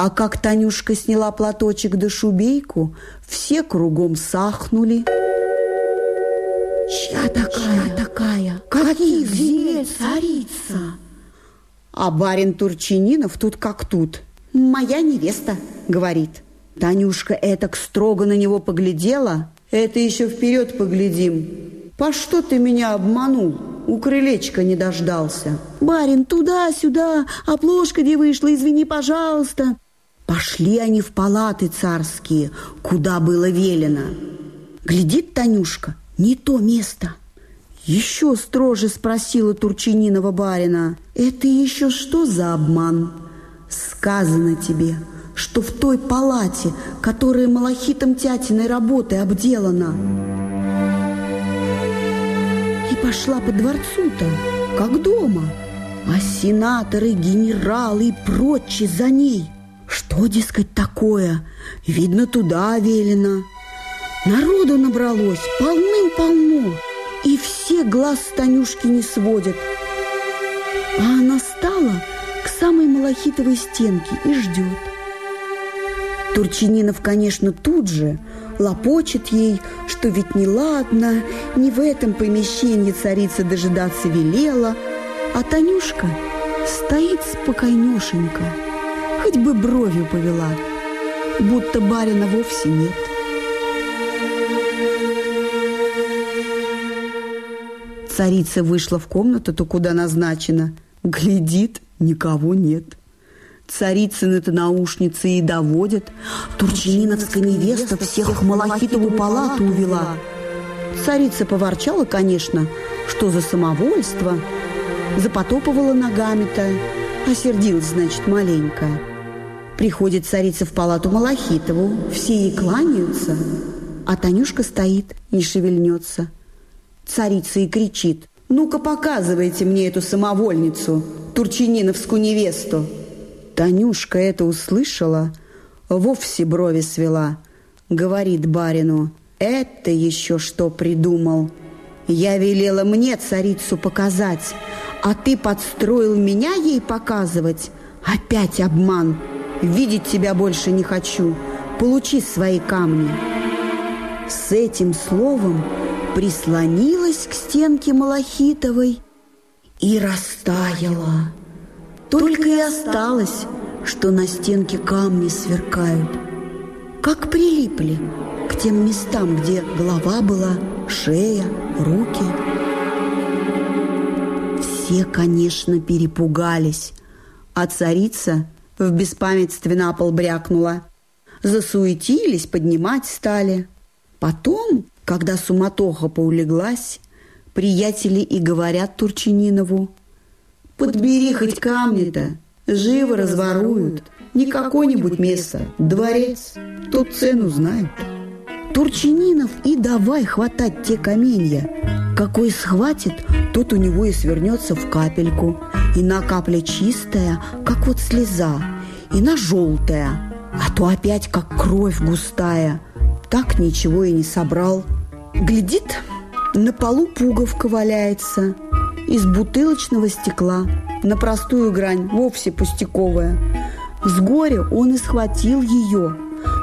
А как Танюшка сняла платочек да шубейку, все кругом сахнули. Чья такая? такая? Каких земель царица? А барин Турчининов тут как тут. «Моя невеста», — говорит. Танюшка этак строго на него поглядела. «Это еще вперед поглядим. По что ты меня обманул? У крылечка не дождался». «Барин, туда-сюда, а плошка где вышла, извини, пожалуйста». Пошли они в палаты царские, куда было велено. Глядит Танюшка, не то место. Еще строже спросила Турчининова барина. «Это еще что за обман?» «Сказано тебе, что в той палате, которая малахитом тятиной работой обделана». И пошла по дворцу-то, как дома. А сенаторы, генералы и прочие за ней. Что, дескать, такое? Видно, туда велено. Народу набралось полным-полно, и все глаз с Танюшки не сводят. А она стала к самой малахитовой стенке и ждет. Турчининов, конечно, тут же лопочет ей, что ведь неладно, не в этом помещении царица дожидаться велела, а Танюшка стоит спокойнешенько, хоть бы бровью повела, будто барина вовсе нет. Царица вышла в комнату-то, куда назначена. Глядит, никого нет. Царицыны-то наушницы и доводят. Турчининовская невеста всех в Малахитову палату увела. Царица поворчала, конечно, что за самовольство. Запотопывала ногами-то. Осердилась, значит, маленько. Приходит царица в палату Малахитову, все ей кланяются, а Танюшка стоит, не шевельнется – Царица и кричит. «Ну-ка показывайте мне эту самовольницу, турчининовскую невесту!» Танюшка это услышала, вовсе брови свела. Говорит барину, «Это еще что придумал? Я велела мне царицу показать, а ты подстроил меня ей показывать? Опять обман! Видеть тебя больше не хочу! Получи свои камни!» С этим словом прислонилась к стенке малахитовой и растаяла. Только и осталось, что на стенке камни сверкают, как прилипли к тем местам, где голова была, шея, руки. Все, конечно, перепугались, а царица в беспамятстве на пол брякнула. Засуетились, поднимать стали. Потом когда суматоха поулеглась, приятели и говорят Турчининову, «Подбери хоть камни-то, живо разворуют, не какое-нибудь место, дворец, тут цену знают». Турчининов и давай хватать те каменья. Какой схватит, тот у него и свернется в капельку. И на капля чистая, как вот слеза, и на желтая, а то опять как кровь густая. Так ничего и не собрал. Глядит, на полу пуговка валяется из бутылочного стекла, на простую грань, вовсе пустяковая. С горя он и схватил ее,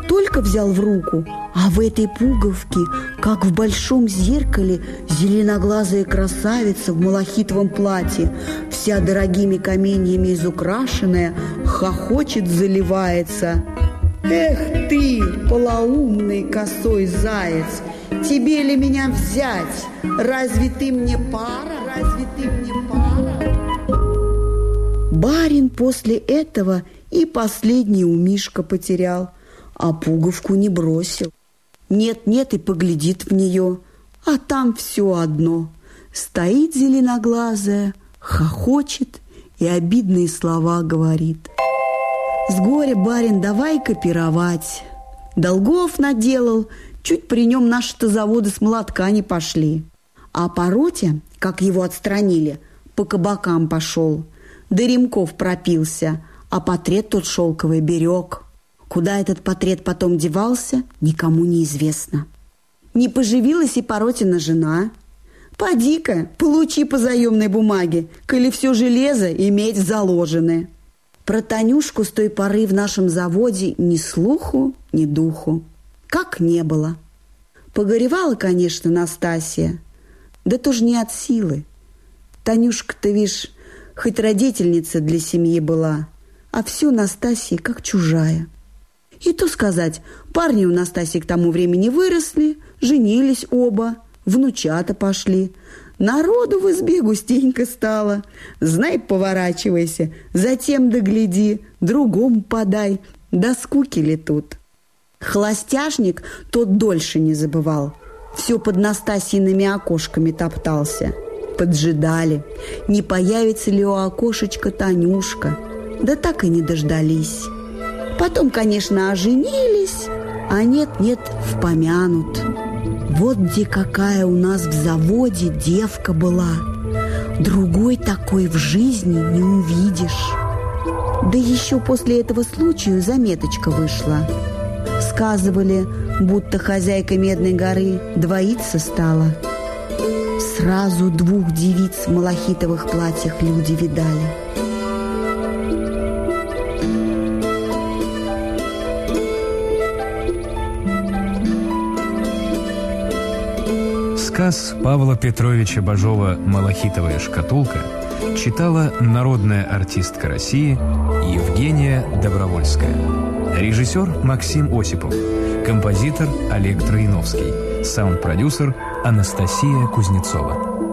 только взял в руку, а в этой пуговке, как в большом зеркале, зеленоглазая красавица в малахитовом платье, вся дорогими каменьями изукрашенная, хохочет, заливается. «Эх ты, полоумный косой заяц!» Тебе ли меня взять? Разве ты мне пара? Разве ты мне пара? Барин после этого и последний у Мишка потерял, а пуговку не бросил. Нет-нет и поглядит в нее, а там все одно. Стоит зеленоглазая, хохочет и обидные слова говорит. С горя, барин, давай копировать. Долгов наделал, Чуть при нем наши-то заводы с молотка не пошли. А по роте, как его отстранили, по кабакам пошел. До Ремков пропился, а портрет тот шелковый берег. Куда этот портрет потом девался, никому не известно. Не поживилась и Поротина жена. Поди-ка, получи по заемной бумаге, коли все железо иметь заложены. Про Танюшку с той поры в нашем заводе ни слуху, ни духу. Как не было. Погоревала, конечно, Настасья, да тоже не от силы. Танюшка-то, видишь, хоть родительница для семьи была, а все Настасья как чужая. И то сказать, парни у Настасьи к тому времени выросли, женились оба, внучата пошли – Народу в избе густенько стало. Знай, поворачивайся, затем догляди, другому подай. Да скуки ли тут? Холостяжник тот дольше не забывал. Все под Настасьиными окошками топтался. Поджидали, не появится ли у окошечка Танюшка. Да так и не дождались. Потом, конечно, оженились, а нет-нет, впомянут. Вот где какая у нас в заводе девка была. Другой такой в жизни не увидишь. Да еще после этого случая заметочка вышла. Сказывали, будто хозяйка Медной горы двоиться стала. Сразу двух девиц в малахитовых платьях люди видали. Рассказ Павла Петровича Бажова «Малахитовая шкатулка» читала народная артистка России Евгения Добровольская. Режиссер Максим Осипов. Композитор Олег Троиновский. Саунд-продюсер Анастасия Кузнецова.